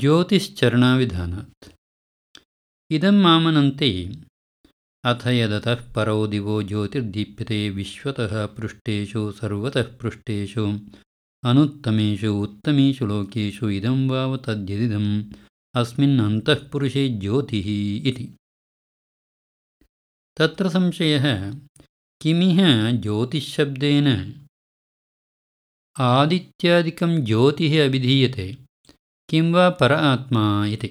ज्योतिश्चरणाविधानात्। इदं मामनन्ते अथ यदतः परो दिवो ज्योतिर्दीप्यते विश्वतः पृष्ठेषु सर्वतः पृष्ठेषु अनुत्तमेषु उत्तमेषु लोकेषु इदं वाव तद्यदिदम् अस्मिन् अन्तःपुरुषे ज्योतिः इति। तत्र संशयः किमिह ज्योतिःशब्देन आदित्यादिकं ज्योतिः अभिधीयते किं वा पर आत्मा इति।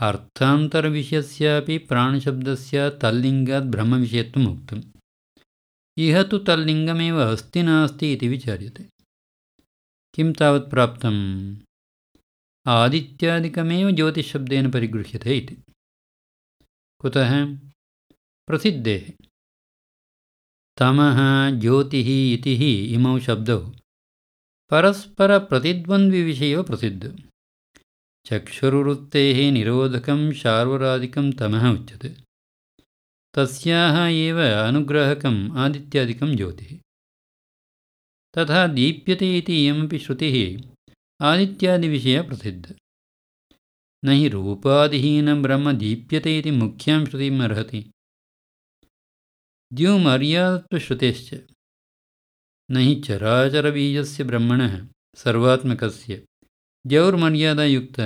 अर्थान्तरविषयस्यापि प्राणशब्दस्य तल्लिङ्गात् ब्रह्मविषयत्वम् उक्तम्। इह तु तल्लिङ्गमेव अस्ति नास्ति इति विचार्यते। किं तावत् प्राप्तम्? आदित्यादिकमेव ज्योतिषशब्देन परिगृह्यते इति। कुतः? प्रसिद्धेः। तमः ज्योतिः इति इमौ शब्दौ परस्परप्रतिद्वन्द्विविषयो प्रसिद्धौ। चक्षुर्वृत्तेः निरोधकं शार्वरादिकं तमः उच्यते। तस्याः एव अनुग्राहकम् आदित्यादिकं ज्योतिः। तथा दीप्यते इति इयमपि श्रुतिः आदित्यादिविषया प्रसिद्धा। न हि रूपादिहीनं ब्रह्म दीप्यते इति मुख्यां श्रुतिम् अर्हति। द्युमर्यादत्वश्रुतेश्च न हि चराचरबीजस्य ब्रह्मणः सर्वात्मकस्य। द्यौर्मर्यादायुक्त।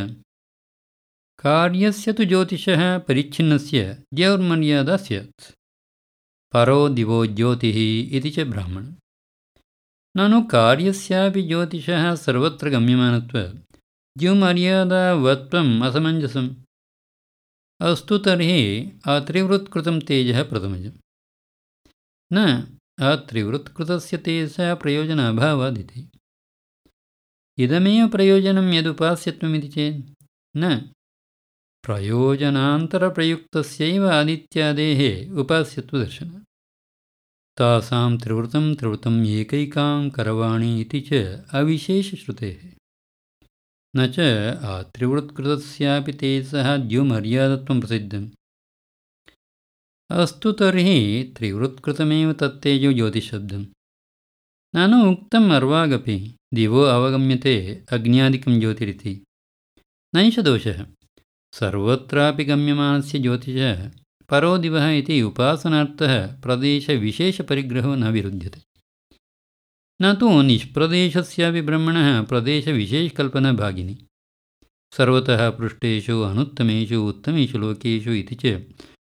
कार्यस्य तु ज्योतिषः परिच्छिन्नस्य द्यौर्मर्यादा स्यात्। परो दिवो ज्योतिः इति च ब्राह्मणं। ननु कार्यस्यापि ज्योतिषः सर्वत्र गम्यमानत्वात् द्युमर्यादावत्वम् असमञ्जसम्। अस्तु तर्हि अत्रिवृत्कृतं तेजः प्रथमजं न अत्रिवृत्कृतस्य तेजसः प्रयोजनाभावादिति इदमेव प्रयोजनं यदुपास्यत्वमिति चेत् न। प्रयोजनान्तरप्रयुक्तस्यैव आदित्यादेः उपास्यत्वदर्शनं। तासां त्रिवृतं त्रिवृतम् एकैकां करवाणि इति च अविशेषश्रुतेः। न च आत्रिवृत्कृतस्यापि तेजसः द्युमर्यादत्वं प्रसिद्धम् अस्तु तर्हि त्रिवृत्कृतमेव तत्तेजो ज्योतिशब्दं ननु उक्तम् अर्वागपि दिवो अवगम्यते अग्न्यादिकं ज्योतिरिति। नैष दोषः सर्वत्रापि गम्यमानस्य ज्योतिषः परो दिवः इति उपासनार्थः प्रदेशविशेषपरिग्रहो न विरुध्यते। न तु निष्प्रदेशस्यापि ब्रह्मणः प्रदेशविशेषकल्पनाभागिनी सर्वतः पृष्ठेषु अनुत्तमेषु उत्तमेषु लोकेषु इति च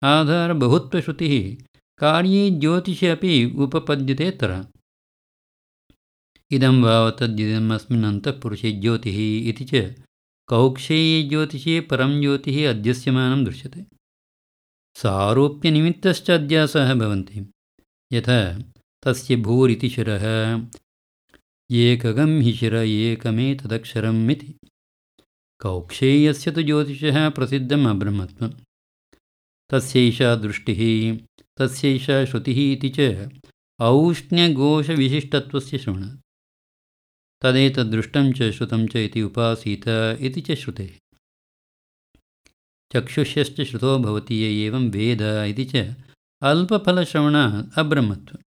आधारबहुत्वश्रुतिः कार्ये ज्योतिषे अपि उपपद्यते तरा इदं वावतद्यदम् अस्मिन् अन्तःपुरुषे ज्योतिः इति च कौक्षेये ज्योतिषे परं ज्योतिः अध्यस्यमानं दृश्यते। सारूप्यनिमित्तश्च अध्यासः भवन्ति। यथा तस्य भूरिति शिरः। एकगं हि शिर एकमेतदक्षरम् इति। कौक्षेयस्य तु ज्योतिषः प्रसिद्धम् अब्रह्मत्वं तस्यैषा दृष्टिः तस्यैषा श्रुतिः इति च औष्ण्यघोषविशिष्टत्वस्य श्रवणात् तदेतद्दृष्टं च श्रुतं च इति उपासीत इति च श्रुतेः। चक्षुष्यश्च श्रुतो भवति एवं वेद इति च अल्पफलश्रवणात् अब्रह्मत्वं।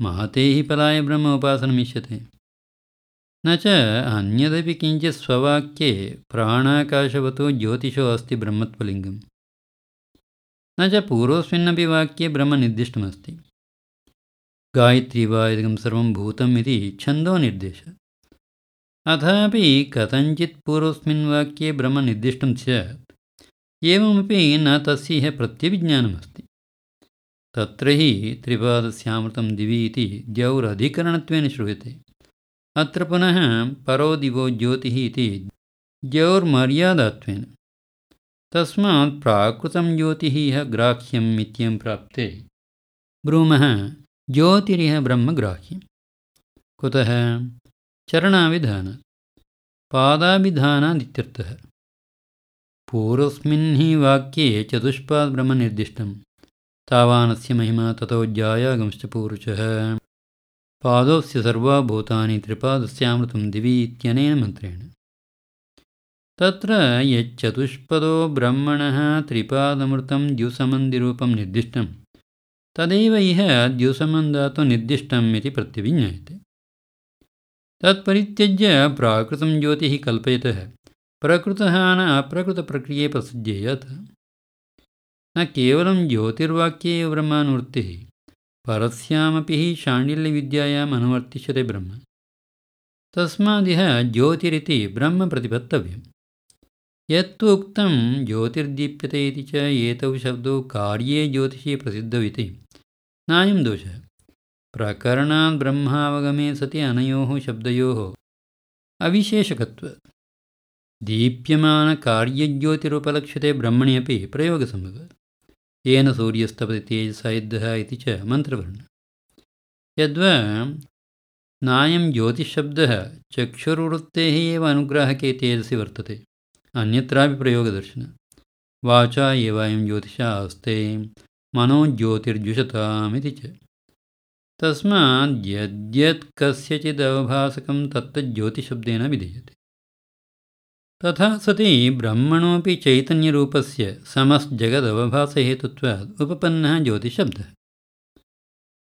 महते हि फलाय ब्रह्म उपासनमिष्यते। न च अन्यदपि किञ्चित् स्ववाक्ये प्राणाकाशवतो ज्योतिषो अस्ति ब्रह्मत्वलिङ्गं न च पूर्वस्मिन्नपि वाक्ये ब्रह्मनिर्दिष्टमस्ति। गायत्री वा इदं सर्वं भूतम् इति छन्दोनिर्देशः अथापि कथञ्चित् पूर्वस्मिन् वाक्ये ब्रह्मनिर्दिष्टं स्यात् एवमपि न तस्य प्रत्यभिज्ञानमस्ति। तत्र हि त्रिपादस्यामृतं दिवि इति द्यौरधिकरणत्वेन श्रूयते। अत्र पुनः परो दिवो ज्योतिः इति द्यौर्मर्यादात्वेन तस्मात् प्राकृतं ज्योतिः ग्राह्यम् इत्यं प्राप्ते। ब्रूमः ज्योतिरिह ब्रह्मग्राह्यं कुतः? चरणाविधानात् पादाभिधानादित्यर्थः। पूर्वस्मिन् हि वाक्ये चतुष्पाद्ब्रह्मनिर्दिष्टं तावानस्य महिमा ततो ज्यायागंश्च पूरुषः। पादोस्य सर्वाभूतानि त्रिपादस्यामृतं दिवि इत्यनेन मन्त्रेण तत्र यच्चतुष्पदो ब्रह्मणः त्रिपादमृतं द्युसमन्दिरूपं निर्दिष्टं तदेव इह द्युसमन्धातु निर्दिष्टम् इति प्रत्यभिज्ञायते तत्परित्यज्य प्राकृतं ज्योतिः कल्पयतः प्रकृतः न अप्रकृतप्रक्रिये प्रसिद्ध्येयत् न केवलं ज्योतिर्वाक्ये ब्रह्मानुवृत्तिः परस्यामपि हि शाण्डिल्यविद्यायाम् अनुवर्तिष्यते ब्रह्म। तस्मादिह ज्योतिरिति ब्रह्म प्रतिपत्तव्यम् यत्तु उक्तं ज्योतिर्दीप्यते इति च एतौ शब्दौ कार्ये ज्योतिषे प्रसिद्धौ इति नायं दोषः। प्रकरणात् ब्रह्मावगमे सति अनयोः शब्दयोः। अविशेषकत्वात् दीप्यमानकार्यज्योतिरुपलक्ष्यते ब्रह्मणि अपि प्रयोगसम्भवः। येन सूर्यस्तपति तेजसा युद्धः इति च मन्त्रवर्णः। यद्वा नायं ज्योतिःशब्दः चक्षुर्वृत्तेः एव अनुग्राहके तेजसि वर्तते अन्यत्रापि प्रयोगदर्शनं वाचा एव अयं ज्योतिषा अस्ते मनोज्योतिर्जुषतामिति च। तस्मात् यद्यत् कस्यचिदवभासकं तत्तज्ज्योतिशब्देन विधीयते। तथा सति ब्रह्मणोऽपि चैतन्यरूपस्य समस्जगदवभासहेतुत्वात् उपपन्नः ज्योतिशब्दः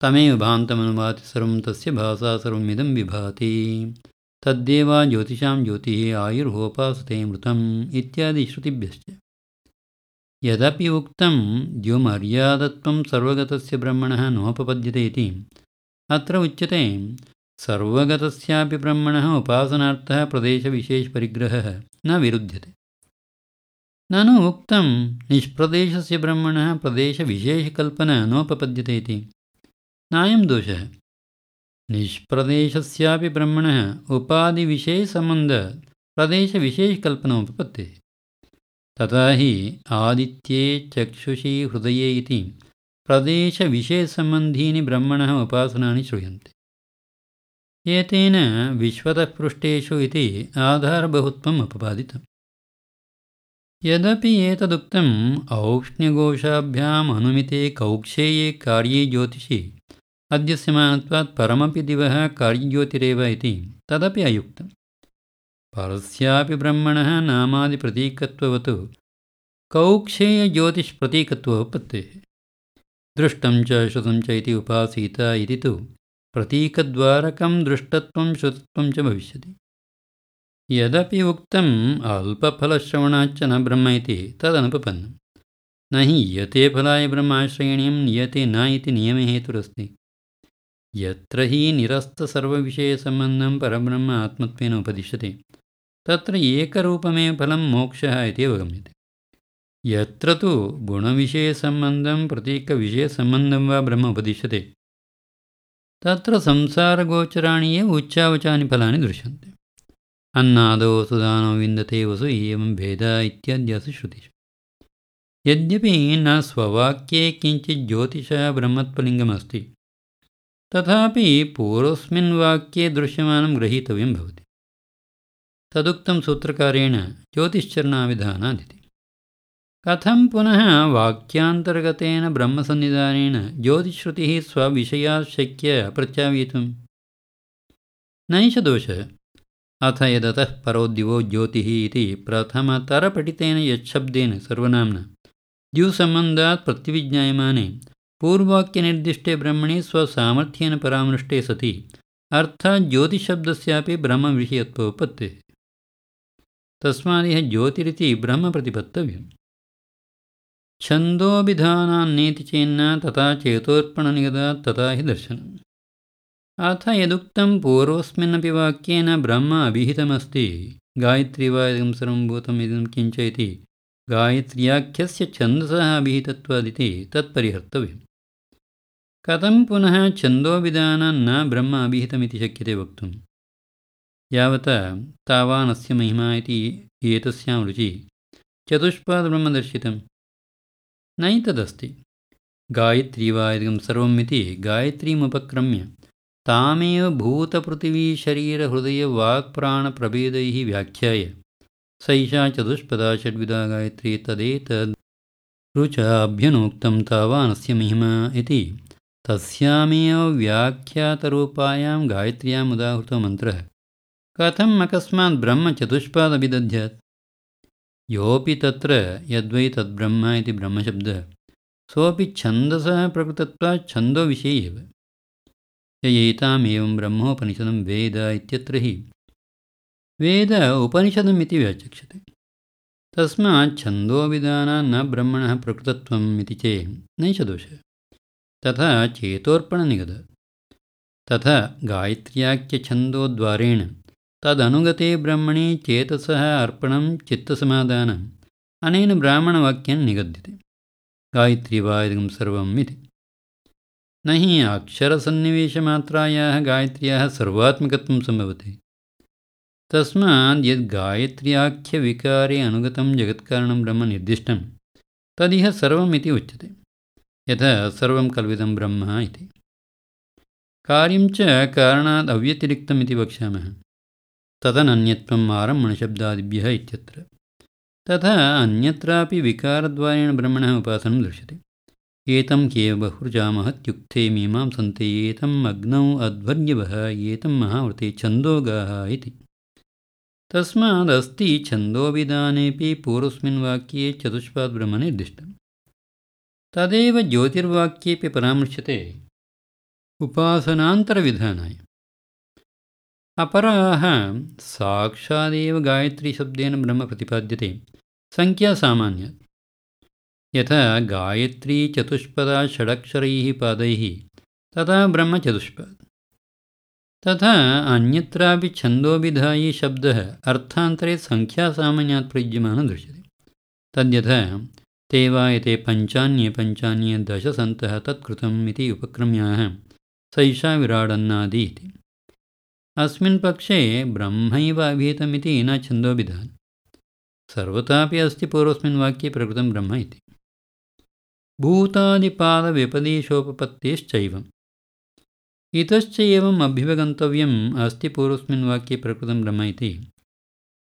तमेव भान्तमनुभाति सर्वं तस्य भासा सर्वमिदं विभाति तद्देवा ज्योतिषां ज्योतिः आयुर्होपासते मृतम् इत्यादि श्रुतिभ्यश्च। यदपि उक्तं द्युमर्यादत्वं सर्वगतस्य ब्रह्मणः नोपपद्यते इति अत्र उच्यते सर्वगतस्यापि ब्रह्मणः उपासनार्थः प्रदेशविशेषपरिग्रहः न विरुध्यते। ननु उक्तं निष्प्रदेशस्य ब्रह्मणः प्रदेशविशेषकल्पना नोपपद्यते इति। नायं दोषः निष्प्रदेशस्यापि ब्रह्मणः उपाधिविषयसम्बन्धप्रदेशविशेषकल्पनोपपत्तिः तथा हि आदित्ये चक्षुषि हृदये इति प्रदेशविषयसम्बन्धीनि ब्रह्मणः उपासनानि श्रूयन्ते। एतेन विश्वतः पृष्ठेषु इति आधारबहुत्वम् अपपादितम् यदपि एतदुक्तम् औष्ण्यघोषाभ्याम् अनुमिते कौक्षेये कार्ये ज्योतिषि अध्यस्यमानत्वात् परमपि दिवः कार्यज्योतिरेव इति तदपि अयुक्तम्। परस्यापि ब्रह्मणः नामादिप्रतीकत्ववत्। कौक्षेयज्योतिष्प्रतीकत्वोपत्तेः दृष्टं च श्रुतं च इति उपासीत इति तु प्रतीकद्वारकं दृष्टत्वं श्रुतत्वं च भविष्यति। यदपि उक्तम् अल्पफलश्रवणाच्च न ब्रह्म इति तदनुपपन्नं न हि यते फलाय ब्रह्माश्रयणीयं नियते न इति नियमहेतुरस्ति यत्र हि निरस्तसर्वविषयसम्बन्धं परब्रह्म आत्मत्वेन उपदिश्यते तत्र एकरूपमेव फलं मोक्षः इति अवगम्यते। यत्र तु गुणविषयसम्बन्धं प्रतीकविषयसम्बन्धं वा ब्रह्म उपदिश्यते तत्र संसारगोचराणि एव उच्चावचानि फलानि दृश्यन्ते। अन्नादो सुदानो विन्दते वसु एवं भेद इत्याद्यासु श्रुतिषु। यद्यपि न स्ववाक्ये किञ्चित् ज्योतिषः ब्रह्मत्वलिङ्गमस्ति तथापि पूर्वस्मिन् वाक्ये दृश्यमानं ग्रहीतव्यं भवति। तदुक्तं सूत्रकारेण ज्योतिश्चरणाविधानादिति। कथं पुनः वाक्यान्तर्गतेन ब्रह्मसन्निधानेन ज्योतिश्रुतिः स्वविषयाशक्य प्रत्यावीतुं नैष दोषः। अथ यदतः परोद्दिवो ज्योतिः इति प्रथमतरपठितेन यच्छब्देन सर्वनाम्ना। द्युसम्बन्धात् प्रत्यविज्ञायमाने पूर्ववाक्यनिर्दिष्टे ब्रह्मणि स्वसामर्थ्येन परामृष्टे सति। अर्थात् ज्योतिशब्दस्यापि ब्रह्मविषयत्वोपत्तेः। तस्मादिह ज्योतिरिति ब्रह्मप्रतिपत्तव्यम्। छन्दोभिधानान्नेति चेन्न तथा चेतोर्पणनिगदात् तथा हि दर्शनम्। अथ यदुक्तं पूर्वस्मिन्नपि वाक्येन ब्रह्म अभिहितमस्ति। गायत्री वा इदं सर्वं भूतम् इदं किञ्च इति गायत्र्याख्यस्य छन्दसः अभिहितत्वादिति तत्परिहर्तव्यम्। कथं पुनः छन्दोविधानान् न ब्रह्म अभिहितमिति शक्यते वक्तुं यावता तावानस्य महिमा इति एतस्यां रुचि चतुष्पादब्रह्मदर्शितं नैतदस्ति। गायत्री वा इदं सर्वम् इति गायत्रीमुपक्रम्य तामेव भूतपृथिवीशरीरहृदयवाक्प्राणप्रभेदैः व्याख्याय सैषा चतुष्पदा षड्विधा गायत्री तदेतद् रुचाभ्यनोक्तं तावानस्य महिमा इति। तस्यामेव व्याख्यातरूपायां गायत्र्याम् उदाहृतो मन्त्रः। कथम् अकस्मात् ब्रह्मचतुष्पादभिदध्यात् योऽपि तत्र यद्वै तद्ब्रह्म इति ब्रह्मशब्दः। सोऽपि छन्दसः प्रकृतत्वात् छन्दोविषये एव। एतामेवं ब्रह्मोपनिषदं वेद इत्यत्र हि वेद उपनिषदम् इति व्याचक्ष्यते तस्मात् छन्दोविधाना न ब्रह्मणः प्रकृतत्वम् इति चेत् नैष दोषः। तथा चेतोर्पणनिगद। तथा गायत्र्याख्यछन्दोद्वारेण तदनुगते ब्रह्मणि चेतसः अर्पणं चित्तसमाधानम् अनेन ब्राह्मणवाक्यं निगद्यते। गायत्री वा इदं सर्वम् इति। न हि अक्षरसन्निवेशमात्रायाः गायत्र्याः सर्वात्मकत्वं सम्भवति तस्मात् यद् गायत्र्याख्यविकारे अनुगतं जगत्कारणं ब्रह्म निर्दिष्टं तदिह सर्वम् इति उच्यते। यथा सर्वं कल्विदं ब्रह्म इति। कार्यं च कारणात् अव्यतिरिक्तम् इति वक्ष्यामः। तदनन्यत्वम् आरम्भणशब्दादिभ्यः इत्यत्र। तथा अन्यत्रापि विकारद्वारेण ब्रह्मणः उपासनं दृश्यते। एतं ह्येव बहुर्जामहत्युक्ते मीमांसन्ते एतम् अग्नौ अध्वर्यवः एतं महावृते छन्दोगाः इति तस्मादस्ति छन्दोविधानेपि पूर्वस्मिन् वाक्ये चतुष्पाद्ब्रह्मनिर्दिष्टम् तदेव ज्योतिर्वाक्येपि परामृश्यते उपासनान्तरविधानाय। अपराः साक्षादेव गायत्रीशब्देन ब्रह्म प्रतिपाद्यते। सङ्ख्यासामान्यात् यथा गायत्री चतुष्पदा षडक्षरैः पादैः तथा ब्रह्मचतुष्पद तथा अन्यत्रापि छन्दोभिधायी शब्दः अर्थान्तरे सङ्ख्यासामान्यात् प्रयुज्यमानः दृश्यते। तद्यथा ते वा एते पञ्चान्ये पञ्चान्ये दशसन्तः तत्कृतम् इति उपक्रम्याः सैषा विराडन्नादि इति। अस्मिन् पक्षे ब्रह्मैव अभीतमिति न छन्दोभिधानं सर्वतापि अस्ति पूर्वस्मिन् वाक्ये प्रकृतं ब्रह्म इति। भूतादिपादव्यपदेशोपपत्तेश्चैवम् इतश्च एवम् अभ्युपगन्तव्यम् अस्ति पूर्वस्मिन् वाक्ये प्रकृतं ब्रह्म इति।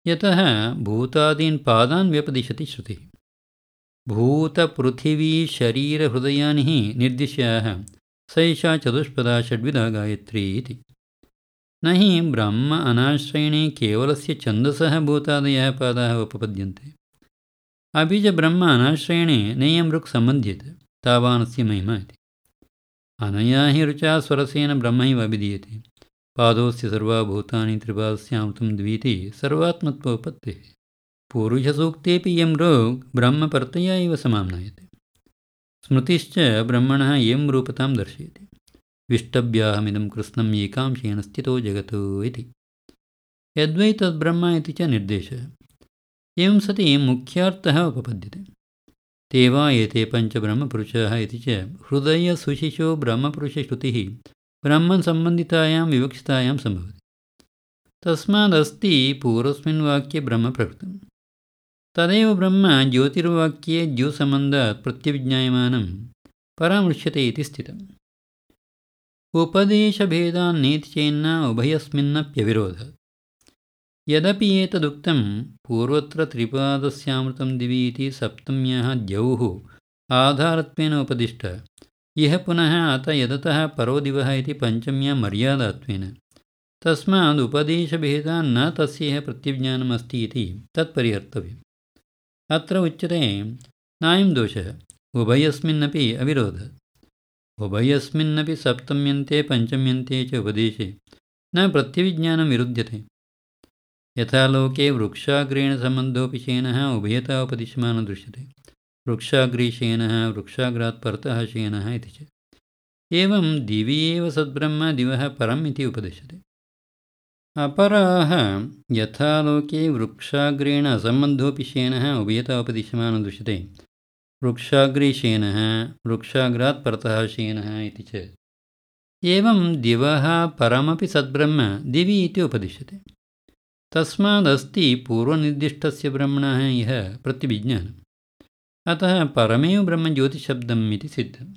यतः भूतादीन् पादान् व्यपदिशति श्रुतिः। भूतपृथिवीशरीरहृदयानि हि निर्दिश्याः स एषा चतुष्पदा षड्विधा गायत्री इति। न हि ब्रह्म अनाश्रयणे केवलस्य छन्दसः भूतादयः पादाः उपपद्यन्ते। अपि च ब्रह्म अनाश्रयणे नेयं ऋक् सम्बध्यते तावानस्य महिमा इति अनया हि ऋचा स्वरसेन ब्रह्मैव अभिधीयते। पादोस्य सर्वाभूतानि त्रिपादस्यामृतं द्वीति सर्वात्मत्वोपत्तिः। पूर्वसूक्तेपि इयं ऋक् ब्रह्मपर्तया एव समाम्नायते। स्मृतिश्च ब्रह्मणः इयं रूपतां दर्शयति। विष्टभ्याहमिदं कृत्स्नम् एकांशेन स्थितो जगतो इति। यद्वै तद्ब्रह्म इति च निर्देशः। एवं सति मुख्यार्थः उपपद्यते ते वा एते पञ्चब्रह्मपुरुषाः इति च हृदयसुशिशो ब्रह्मपुरुषश्रुतिः ब्रह्मसम्बन्धितायां विवक्षितायां सम्भवति। तस्मादस्ति पूर्वस्मिन् वाक्ये ब्रह्मप्रकृतं तदेव ब्रह्म ज्योतिर्वाक्ये द्युसम्बन्धात् प्रत्यभिज्ञायमानं परामृश्यते इति स्थितम्। उपदेशभेदान्नेति चेन्न उभयस्मिन्नप्यविरोधात् यदपि एतदुक्तं पूर्वत्र त्रिपादस्यामृतं दिवि इति सप्तम्याः द्यौः आधारत्वेन उपदिष्ट। इह पुनः अत यदतः परो दिवः इति पञ्चम्या मर्यादात्वेन। तस्माद् उपदेशभेदा न तस्यैः प्रत्यज्ञानमस्ति इति तत्परिहर्तव्यम्। अत्र उच्यते नायं दोषः उभयस्मिन्नपि अविरोधः। उभयस्मिन्नपि सप्तम्यन्ते पञ्चम्यन्ते च उपदेशे न प्रत्यविज्ञानं विरुध्यते यथा लोके वृक्षाग्रेण सम्बन्धोऽपि शेनः उभयता उपदिश्यमानो दृश्यते। वृक्षाग्रीशेनः वृक्षाग्रात् परतः शेनः इति च। एवं दिवि एव सद्ब्रह्म दिवः परम् इति उपदिश्यते। अपराः यथा लोके वृक्षाग्रेण असम्बन्धोऽपि शेनः उभयता उपदिश्यमानो दृश्यते। वृक्षाग्रीशेनः वृक्षाग्रात् परतः शेनः इति च। एवं दिवः परमपि सद्ब्रह्म दिवि इति उपदिश्यते तस्मादस्ति पूर्वनिर्दिष्टस्य ब्रह्मणः इह प्रतिविज्ञानम्। अतः परमेव ब्रह्मज्योतिशब्दम् इति सिद्धम्।